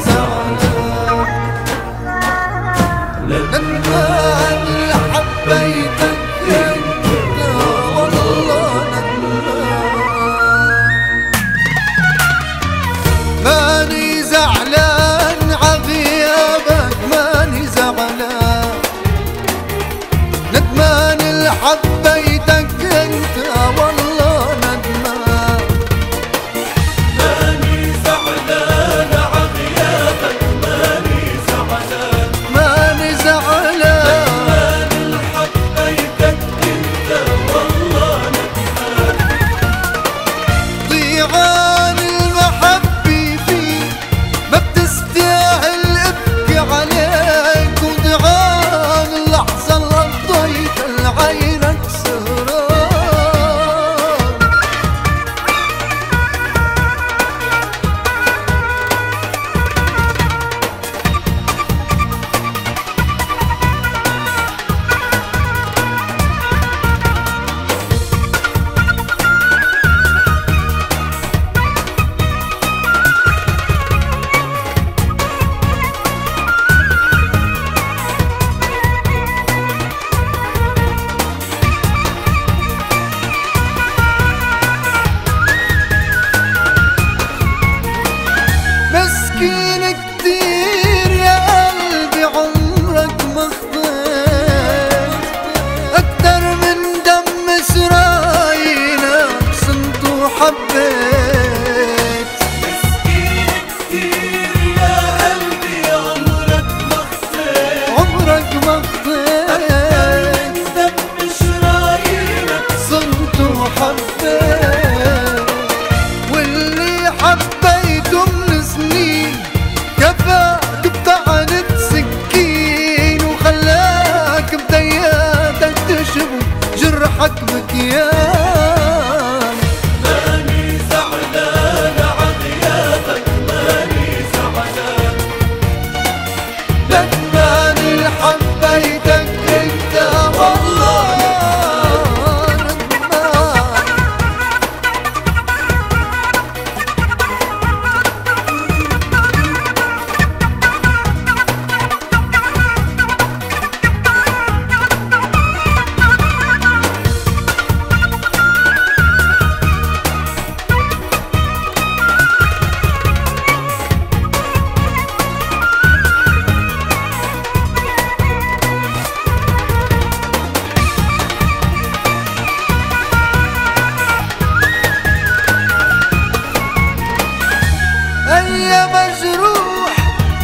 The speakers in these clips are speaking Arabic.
song. الربيع حقك يا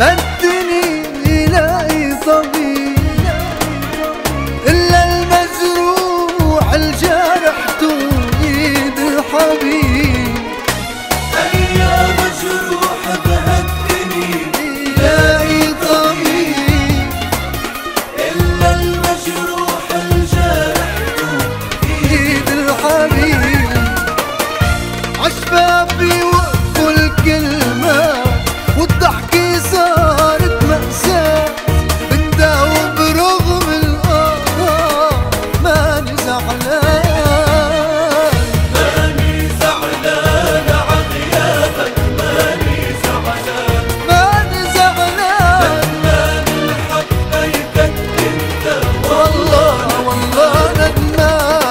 مدني إلهي صبي إلا الجرح يد حبيب والله والله ندمان